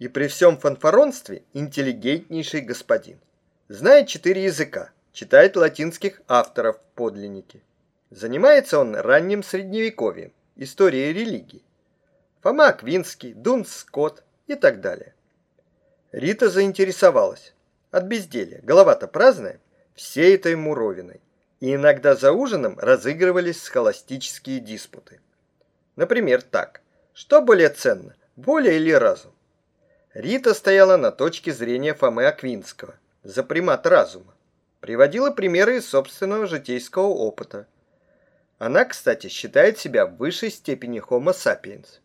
И при всем фанфаронстве интеллигентнейший господин. Знает четыре языка, читает латинских авторов в подлиннике. Занимается он ранним средневековьем, историей религии. Фома Аквинский, Дун Скотт и так далее. Рита заинтересовалась. От безделия, голова-то праздная, всей этой муровиной. И иногда за ужином разыгрывались схоластические диспуты. Например, так. Что более ценно, воля или разум? Рита стояла на точке зрения Фомы Аквинского, за примат разума. Приводила примеры из собственного житейского опыта. Она, кстати, считает себя в высшей степени Homo sapiens.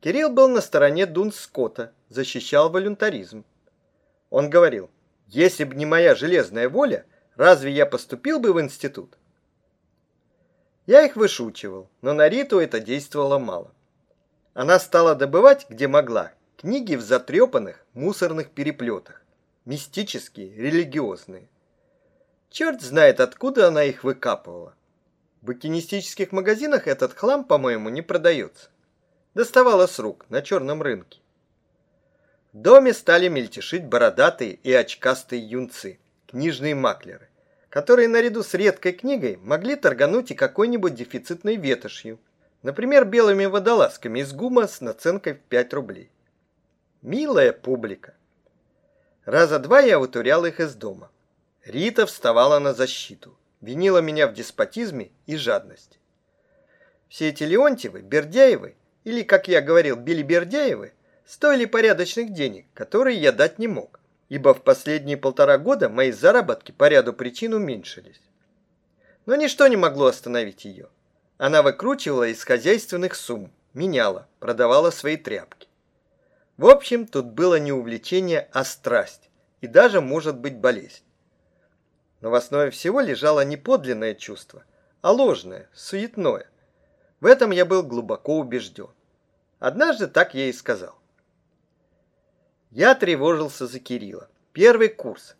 Кирилл был на стороне Дун Скотта, защищал волюнтаризм. Он говорил, если бы не моя железная воля, разве я поступил бы в институт? Я их вышучивал, но на Риту это действовало мало. Она стала добывать, где могла, книги в затрепанных мусорных переплетах, мистические, религиозные. Черт знает, откуда она их выкапывала. В букинистических магазинах этот хлам, по-моему, не продается. Доставала с рук на черном рынке. В доме стали мельтешить бородатые и очкастые юнцы, книжные маклеры, которые наряду с редкой книгой могли торгануть и какой-нибудь дефицитной ветошью, например, белыми водолазками из гума с наценкой в 5 рублей. Милая публика. Раза два я вытурял их из дома. Рита вставала на защиту, винила меня в деспотизме и жадности. Все эти Леонтьевы, Бердяевы, или, как я говорил, Билибердяевы, стоили порядочных денег, которые я дать не мог, ибо в последние полтора года мои заработки по ряду причин уменьшились. Но ничто не могло остановить ее. Она выкручивала из хозяйственных сумм, меняла, продавала свои тряпки. В общем, тут было не увлечение, а страсть, и даже, может быть, болезнь. Но в основе всего лежало не подлинное чувство, а ложное, суетное. В этом я был глубоко убежден. Однажды так я и сказал. Я тревожился за Кирилла. Первый курс.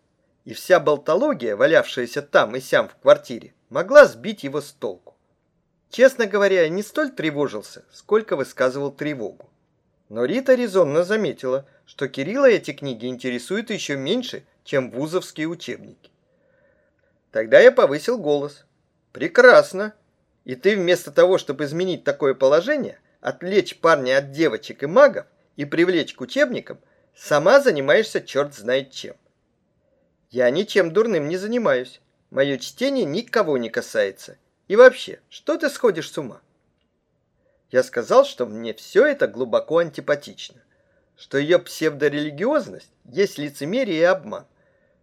И вся болтология, валявшаяся там и сям в квартире, могла сбить его с толку. Честно говоря, я не столь тревожился, сколько высказывал тревогу. Но Рита резонно заметила, что Кирилла эти книги интересуют еще меньше, чем вузовские учебники. Тогда я повысил голос. Прекрасно. И ты вместо того, чтобы изменить такое положение, отвлечь парня от девочек и магов и привлечь к учебникам, сама занимаешься черт знает чем. Я ничем дурным не занимаюсь. Мое чтение никого не касается. И вообще, что ты сходишь с ума? Я сказал, что мне все это глубоко антипатично, что ее псевдорелигиозность есть лицемерие и обман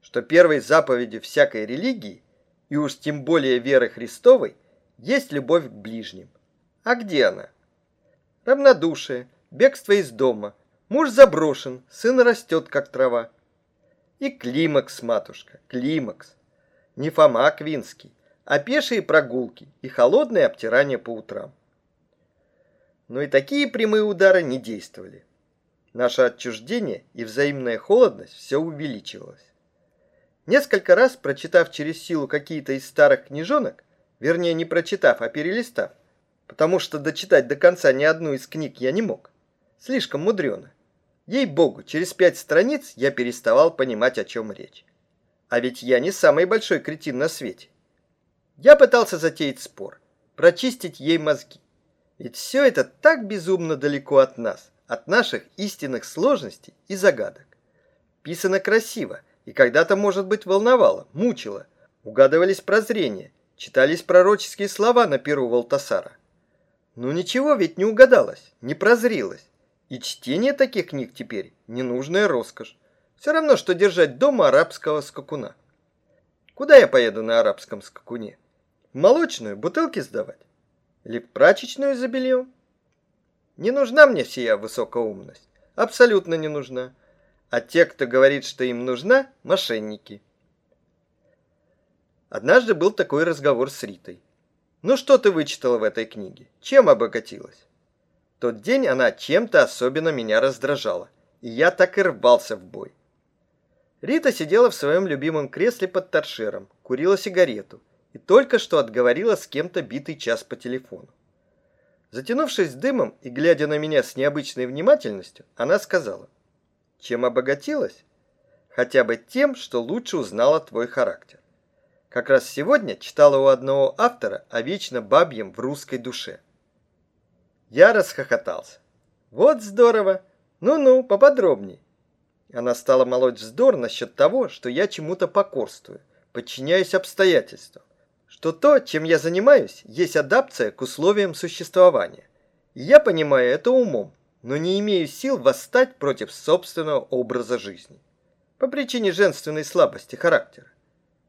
что первой заповедью всякой религии, и уж тем более веры Христовой, есть любовь к ближним. А где она? Равнодушие, бегство из дома, муж заброшен, сын растет, как трава. И климакс, матушка, климакс. Не Фома Аквинский, а пешие прогулки и холодное обтирание по утрам. Но и такие прямые удары не действовали. Наше отчуждение и взаимная холодность все увеличивалось. Несколько раз, прочитав через силу какие-то из старых книжонок, вернее, не прочитав, а перелистав, потому что дочитать до конца ни одну из книг я не мог. Слишком мудрено. Ей-богу, через пять страниц я переставал понимать, о чем речь. А ведь я не самый большой кретин на свете. Я пытался затеять спор, прочистить ей мозги. Ведь все это так безумно далеко от нас, от наших истинных сложностей и загадок. Писано красиво, и когда-то, может быть, волновало, мучило. Угадывались прозрения, читались пророческие слова на перу Валтасара. Но ничего ведь не угадалось, не прозрилось. И чтение таких книг теперь ненужная роскошь. Все равно, что держать дома арабского скакуна. Куда я поеду на арабском скакуне? Молочную бутылки сдавать? Или в прачечную за бельем? Не нужна мне сия высокоумность. Абсолютно не нужна а те, кто говорит, что им нужна, мошенники. Однажды был такой разговор с Ритой. Ну что ты вычитала в этой книге? Чем обогатилась? Тот день она чем-то особенно меня раздражала, и я так и рвался в бой. Рита сидела в своем любимом кресле под торшером, курила сигарету и только что отговорила с кем-то битый час по телефону. Затянувшись дымом и глядя на меня с необычной внимательностью, она сказала – Чем обогатилась? Хотя бы тем, что лучше узнала твой характер. Как раз сегодня читала у одного автора о вечно бабьем в русской душе. Я расхохотался. Вот здорово. Ну-ну, поподробней. Она стала молоть вздор насчет того, что я чему-то покорствую, подчиняюсь обстоятельствам, что то, чем я занимаюсь, есть адапция к условиям существования. Я понимаю это умом, но не имею сил восстать против собственного образа жизни. По причине женственной слабости характера.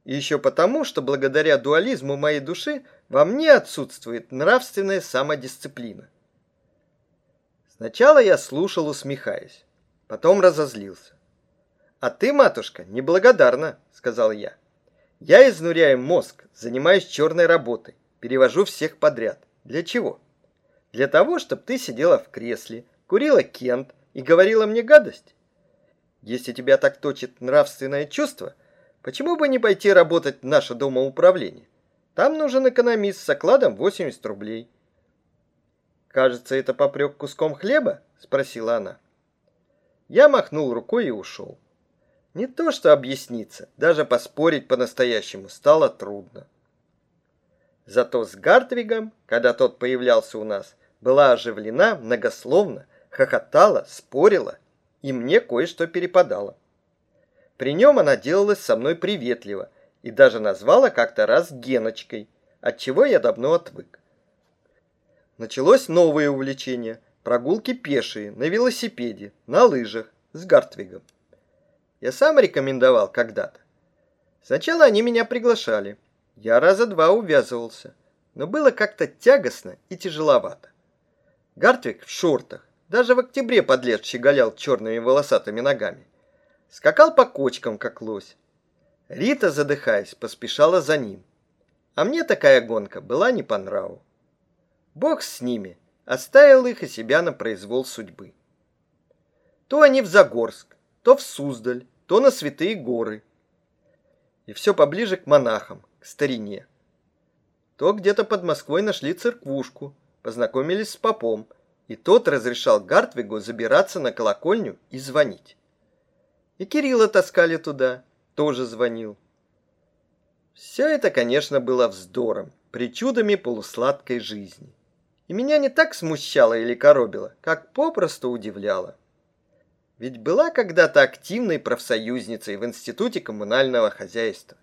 И еще потому, что благодаря дуализму моей души во мне отсутствует нравственная самодисциплина. Сначала я слушал, усмехаясь, потом разозлился. «А ты, матушка, неблагодарна», — сказал я. «Я изнуряю мозг, занимаюсь черной работой, перевожу всех подряд. Для чего? Для того, чтобы ты сидела в кресле, курила кент и говорила мне гадость? Если тебя так точит нравственное чувство, почему бы не пойти работать в наше домоуправление? Там нужен экономист с окладом 80 рублей». «Кажется, это попрек куском хлеба?» – спросила она. Я махнул рукой и ушел. Не то что объясниться, даже поспорить по-настоящему стало трудно. Зато с Гартвигом, когда тот появлялся у нас, была оживлена, многословно, хохотала, спорила, и мне кое-что перепадало. При нем она делалась со мной приветливо и даже назвала как-то раз Геночкой, от чего я давно отвык. Началось новое увлечение – прогулки пешие, на велосипеде, на лыжах, с Гартвигом. Я сам рекомендовал когда-то. Сначала они меня приглашали. Я раза два увязывался, но было как-то тягостно и тяжеловато. Гартвик в шортах, даже в октябре подлец щеголял черными волосатыми ногами. Скакал по кочкам, как лось. Рита, задыхаясь, поспешала за ним. А мне такая гонка была не по нраву. Бог с ними, оставил их и себя на произвол судьбы. То они в Загорск, то в Суздаль, то на Святые горы. И все поближе к монахам, к старине. То где-то под Москвой нашли церквушку, познакомились с попом, и тот разрешал Гартвигу забираться на колокольню и звонить. И Кирилла таскали туда, тоже звонил. Все это, конечно, было вздором, причудами полусладкой жизни и меня не так смущало или коробило, как попросту удивляло. Ведь была когда-то активной профсоюзницей в Институте коммунального хозяйства.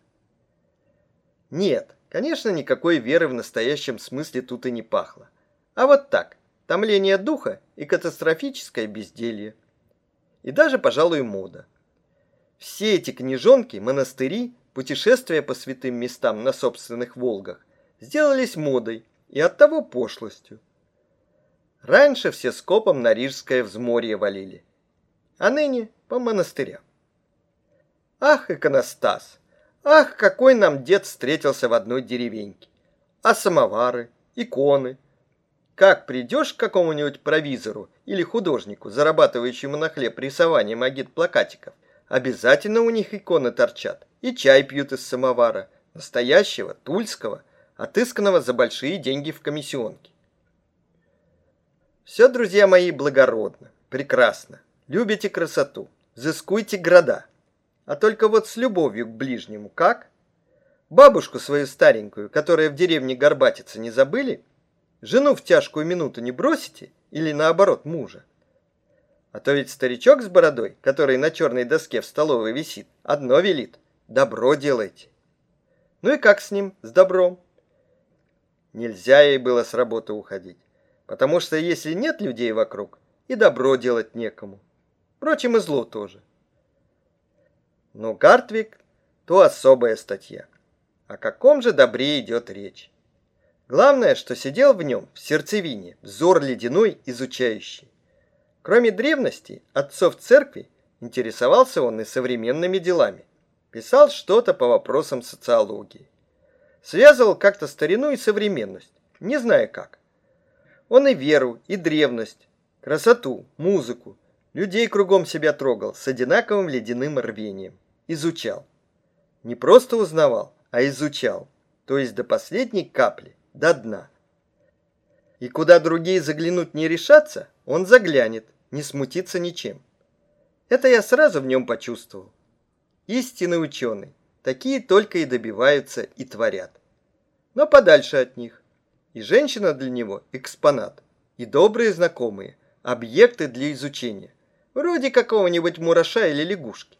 Нет, конечно, никакой веры в настоящем смысле тут и не пахло. А вот так, томление духа и катастрофическое безделье. И даже, пожалуй, мода. Все эти книжонки, монастыри, путешествия по святым местам на собственных «Волгах» сделались модой, и оттого пошлостью. Раньше все скопом на Рижское взморье валили, а ныне по монастырям. Ах, иконостас! Ах, какой нам дед встретился в одной деревеньке! А самовары, иконы. Как придешь к какому-нибудь провизору или художнику, зарабатывающему на хлеб рисованием агит-плакатиков, обязательно у них иконы торчат и чай пьют из самовара, настоящего, тульского – отысканного за большие деньги в комиссионке. Все, друзья мои, благородно, прекрасно. Любите красоту, взыскуйте города. А только вот с любовью к ближнему как? Бабушку свою старенькую, которая в деревне горбатится, не забыли? Жену в тяжкую минуту не бросите? Или наоборот, мужа? А то ведь старичок с бородой, который на черной доске в столовой висит, одно велит – добро делайте. Ну и как с ним, с добром? Нельзя ей было с работы уходить, потому что если нет людей вокруг, и добро делать некому. Впрочем, и зло тоже. Но Гартвик – то особая статья. О каком же добре идет речь? Главное, что сидел в нем, в сердцевине, взор ледяной, изучающий. Кроме древности, отцов церкви, интересовался он и современными делами. Писал что-то по вопросам социологии. Связывал как-то старину и современность, не зная как. Он и веру, и древность, красоту, музыку, людей кругом себя трогал с одинаковым ледяным рвением. Изучал. Не просто узнавал, а изучал. То есть до последней капли, до дна. И куда другие заглянуть не решатся, он заглянет, не смутится ничем. Это я сразу в нем почувствовал. Истинный ученый. Такие только и добиваются и творят. Но подальше от них. И женщина для него экспонат. И добрые знакомые. Объекты для изучения. Вроде какого-нибудь мураша или лягушки.